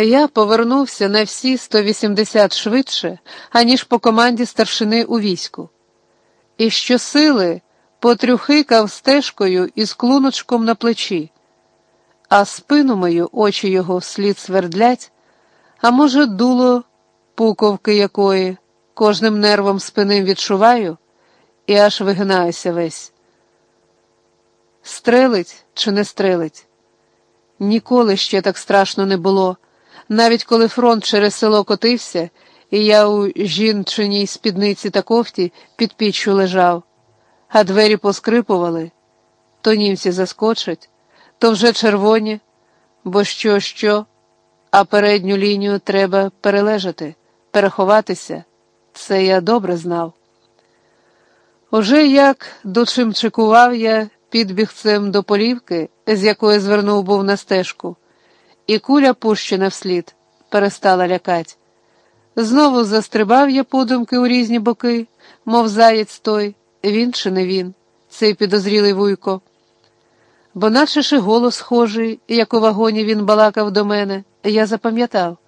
Я повернувся на всі 180 швидше, аніж по команді старшини у війську. І щосили потрюхикав стежкою із клуночком на плечі, а спину мою очі його вслід свердлять, а може, дуло пуковки якої, кожним нервом спини відчуваю і аж вигинаюся весь. Стрелить чи не стрелить? Ніколи ще так страшно не було, навіть коли фронт через село котився, і я у жінчиній спідниці та кофті під піччю лежав, а двері поскрипували, то німці заскочать, то вже червоні, бо що, що, а передню лінію треба перележати, переховатися. Це я добре знав. Уже як дочимчикував я підбігцем до полівки, з якої звернув був на стежку, і куля пущена вслід, перестала лякать. Знову застрибав я подумки у різні боки, мов заєць той, він чи не він, цей підозрілий вуйко. Бо наче ж голос схожий, як у вагоні він балакав до мене, я запам'ятав.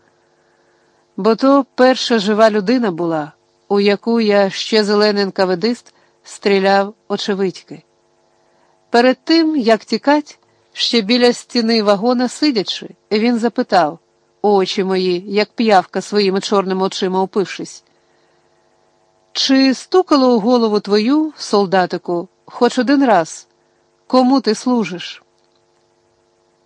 Бо то перша жива людина була, у яку я ще зелений каведист стріляв очевидьки. Перед тим, як тікать, ще біля стіни вагона сидячи, він запитав очі мої, як п'явка своїми чорними очима упившись. Чи стукало у голову твою, солдатику, хоч один раз, кому ти служиш?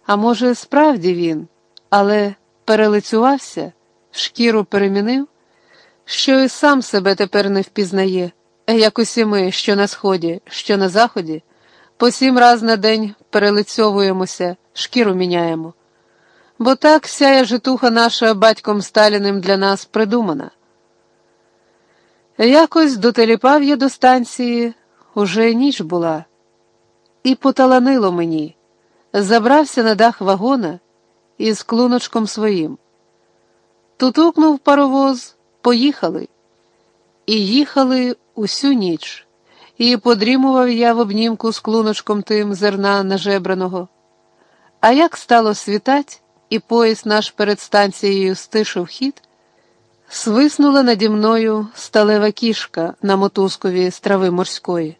А може, справді він, але перелицювався, шкіру перемінив, що і сам себе тепер не впізнає, як усі ми, що на сході, що на заході. По сім раз на день перелицьовуємося, шкіру міняємо. Бо так сяє житуха наша батьком Сталіним для нас придумана. Якось дотеліпав я до станції, уже ніч була, і поталанило мені, забрався на дах вагона із клуночком своїм. Тутукнув паровоз, поїхали, і їхали усю ніч і подрімував я в обнімку з клуночком тим зерна нажебраного. А як стало світать, і поїзд наш перед станцією стишив хід, свиснула наді мною сталева кішка на мотузкові з трави морської.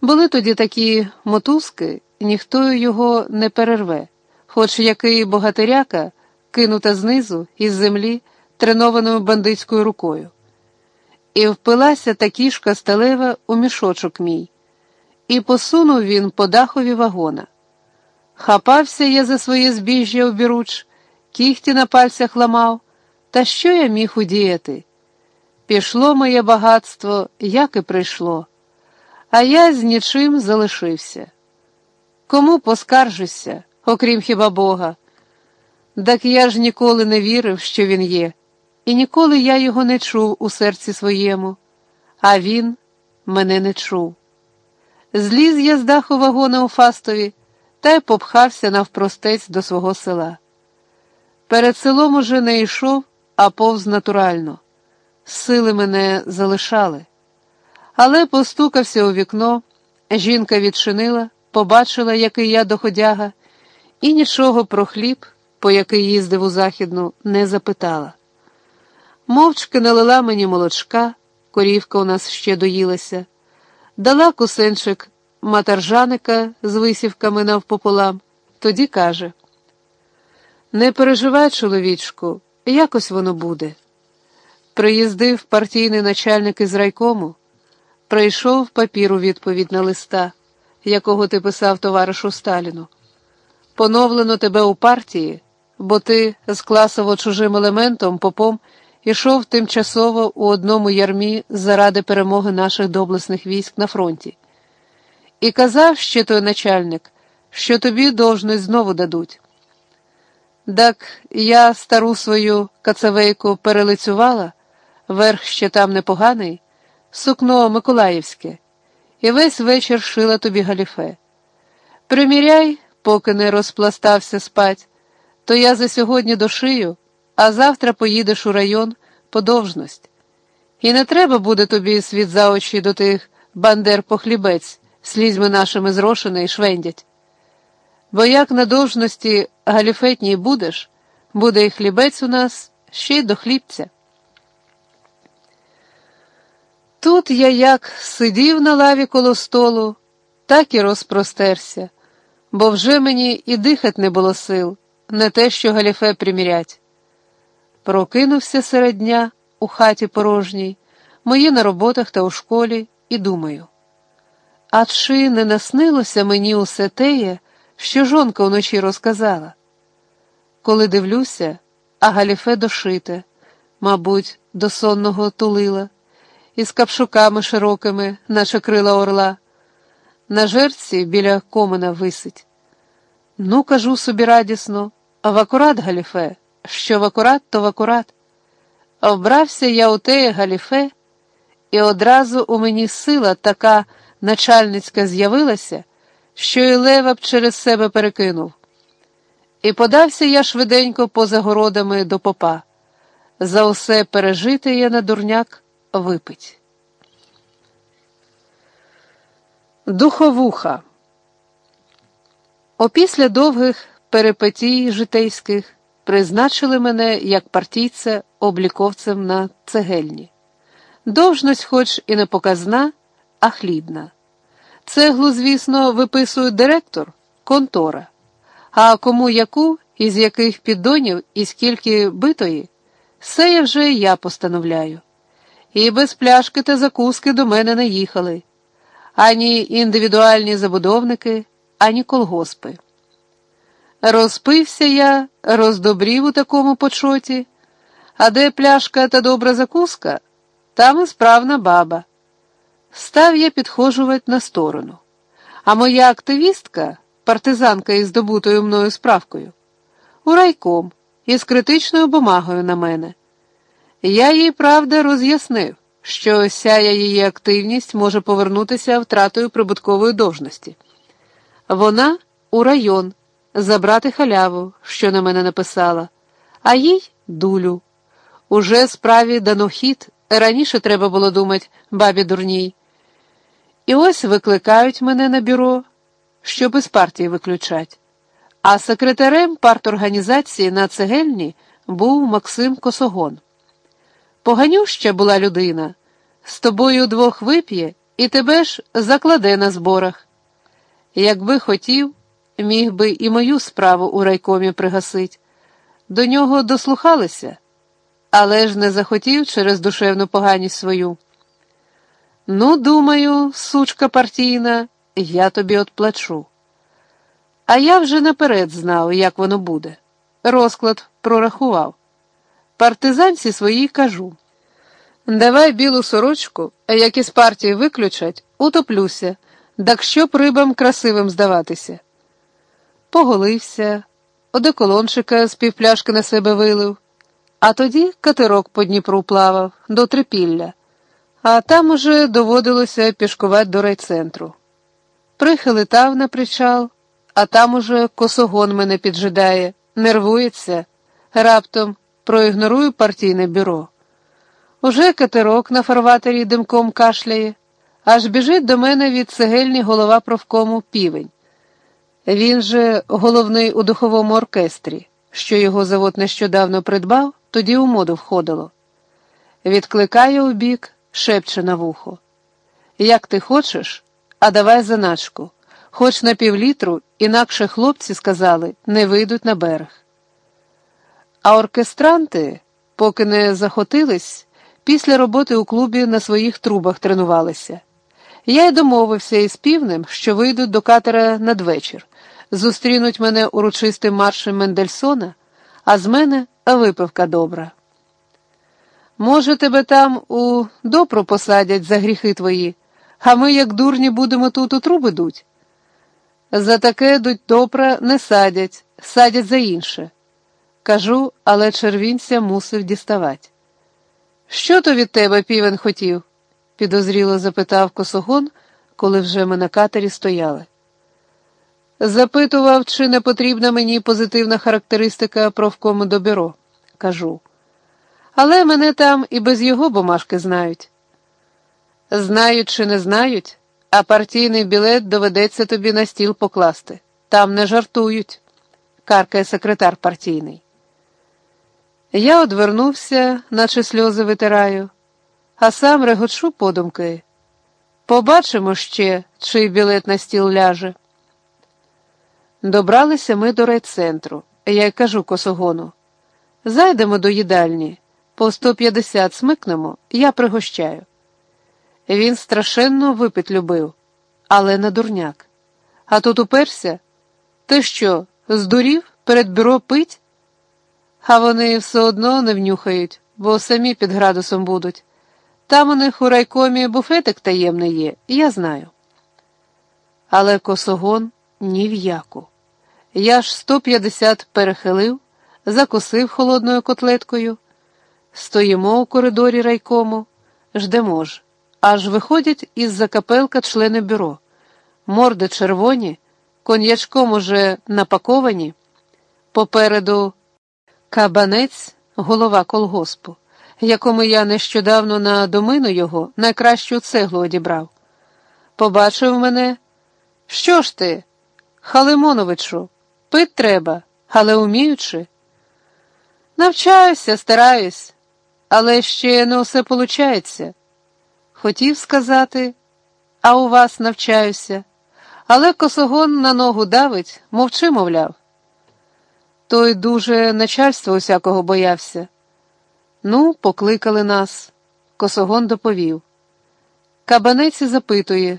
Були тоді такі мотузки, ніхто його не перерве, хоч який богатиряка кинута знизу із землі тренованою бандитською рукою. І впилася та кішка сталева у мішочок мій, і посунув він по дахові вагона. Хапався я за своє збіжжя обіруч, кіхті на пальцях ламав, та що я міг удіяти? Пішло моє багатство, як і прийшло, а я з нічим залишився. Кому поскаржуся, окрім хіба Бога? Так я ж ніколи не вірив, що він є і ніколи я його не чув у серці своєму, а він мене не чув. Зліз я з даху вагона у Фастові та й попхався навпростець до свого села. Перед селом уже не йшов, а повз натурально. Сили мене залишали. Але постукався у вікно, жінка відчинила, побачила, який я доходяга, і нічого про хліб, по який їздив у західну, не запитала. Мовчки налила мені молочка, корівка у нас ще доїлася, дала кусенчик матаржаника з висівками навпополам, тоді каже: Не переживай, чоловічку, якось воно буде. Приїздив партійний начальник із райкому, прийшов папір у відповідь на листа, якого ти писав товаришу Сталіну. Поновлено тебе у партії, бо ти з класово чужим елементом попом ішов тимчасово у одному ярмі заради перемоги наших доблесних військ на фронті. І казав ще той начальник, що тобі должність знову дадуть. Так я стару свою кацавейку перелицювала, верх ще там непоганий, сукно Миколаївське, і весь вечір шила тобі галіфе. Приміряй, поки не розпластався спать, то я за сьогодні дошию а завтра поїдеш у район подовжність. І не треба буде тобі світ за очі до тих бандер похлібець, слізьми нашими зрошений і швендять. Бо як на довжності галіфетній будеш, Буде і хлібець у нас ще й до хлібця. Тут я як сидів на лаві коло столу, так і розпростерся, бо вже мені і дихать не було сил, не те, що галіфе примірять. Прокинувся серед дня у хаті порожній, мої на роботах та у школі, і думаю. А чи не наснилося мені усе теє, що жонка вночі розказала? Коли дивлюся, а галіфе дошите, мабуть, до сонного тулила, із капшуками широкими, наче крила орла. На жерці біля комина висить. Ну, кажу собі радісно, в акурат галіфе, що в акурат, то в акурат. Вбрався я у теє галіфе, і одразу у мені сила така начальницька з'явилася, що і лева б через себе перекинув. І подався я швиденько поза городами до попа. За усе пережити я на дурняк випить. Духовуха. Опісля довгих перепетій житейських призначили мене як партійця обліковцем на цегельні. Довжність, хоч і не показна, а хлібна. Цеглу, звісно, виписує директор, контора. А кому яку, із яких піддонів і скільки битої, все я вже я постановляю. І без пляшки та закуски до мене не їхали ані індивідуальні забудовники, ані колгоспи. Розпився я, роздобрів у такому почоті, а де пляшка та добра закуска, там і справна баба. Став я підхожувати на сторону. А моя активістка, партизанка із здобутою мною справкою, у райком із критичною бумагою на мене. Я їй, правда, роз'яснив, що сяя її активність може повернутися втратою прибуткової должності. Вона у район забрати халяву, що на мене написала, а їй дулю. Уже справі дано хід, раніше треба було думати бабі дурній. І ось викликають мене на бюро, щоб із партії виключать. А секретарем парторганізації на цегельні був Максим Косогон. Поганюща була людина, з тобою двох вип'є і тебе ж закладе на зборах. Якби хотів, міг би і мою справу у райкомі пригасить. До нього дослухалися, але ж не захотів через душевну поганість свою. Ну, думаю, сучка партійна, я тобі отплачу. А я вже наперед знав, як воно буде. Розклад прорахував. Партизанці своїй кажу. Давай білу сорочку, а як із партії виключать, утоплюся, так щоб рибам красивим здаватися. Поголився, одеколончика з півпляшки на себе вилив, а тоді катерок по Дніпру плавав до трипілля, а там уже доводилося пішкувати до райцентру. Прихилитав на причал, а там уже косогон мене піджидає, нервується, раптом проігнорую партійне бюро. Уже катерок на фарватері димком кашляє, аж біжить до мене від цегельні голова профкому півень. Він же головний у духовому оркестрі, що його завод нещодавно придбав, тоді у моду входило. Відкликає у бік, шепче на вухо. Як ти хочеш, а давай заначку, хоч на півлітру, інакше хлопці сказали, не вийдуть на берег. А оркестранти, поки не захотились, після роботи у клубі на своїх трубах тренувалися. Я й домовився із півнем, що вийдуть до катера надвечір, зустрінуть мене урочистим маршем Мендельсона, а з мене випивка добра. Може, тебе там у допру посадять за гріхи твої, а ми, як дурні, будемо тут у труби дуть. За таке дуть добра не садять, садять за інше. Кажу, але червінця мусив діставати. Що то від тебе півен хотів? підозріло запитав косогон, коли вже ми на катері стояли. Запитував, чи не потрібна мені позитивна характеристика профкому до бюро, кажу. Але мене там і без його бумажки знають. Знають чи не знають, а партійний білет доведеться тобі на стіл покласти. Там не жартують, каркає секретар партійний. Я одвернувся, наче сльози витираю, а сам регочу подумки. Побачимо ще, чий білет на стіл ляже. Добралися ми до райцентру, я й кажу косогону. Зайдемо до їдальні, по 150 смикнемо, я пригощаю. Він страшенно випить любив, але на дурняк. А тут уперся. Ти що, здурів перед бюро пить? А вони все одно не внюхають, бо самі під градусом будуть. Там у них у райкомі буфетик таємний є, я знаю. Але косогон ні в яку. Я ж 150 перехилив, закусив холодною котлеткою. Стоїмо у коридорі райкому, ждемо ж, аж виходять із за капелка члени бюро. Морди червоні, коньячком уже напаковані. Попереду кабанець, голова колгоспу, якому я нещодавно на домину його найкращу цеглу одібрав. Побачив мене. Що ж ти, Халимоновичу, пить треба, але уміючи. Навчаюся, стараюсь, але ще не усе получається. Хотів сказати, а у вас навчаюся, але косогон на ногу давить, мовчи, мовляв. Той дуже начальства усякого боявся. Ну, покликали нас. Косогон доповів. Кабанець запитує,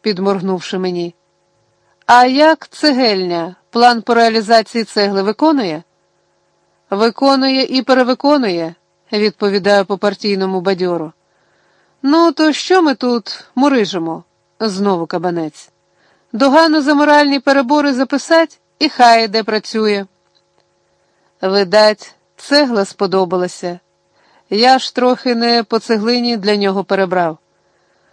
підморгнувши мені. А як цегельня план по реалізації цегли виконує? Виконує і перевиконує, відповідаю по партійному бадьору. Ну, то що ми тут мурижимо? знову кабанець. Догану за моральні перебори записать і хай де працює. Видать, цегла сподобалася. Я ж трохи не по цеглині для нього перебрав.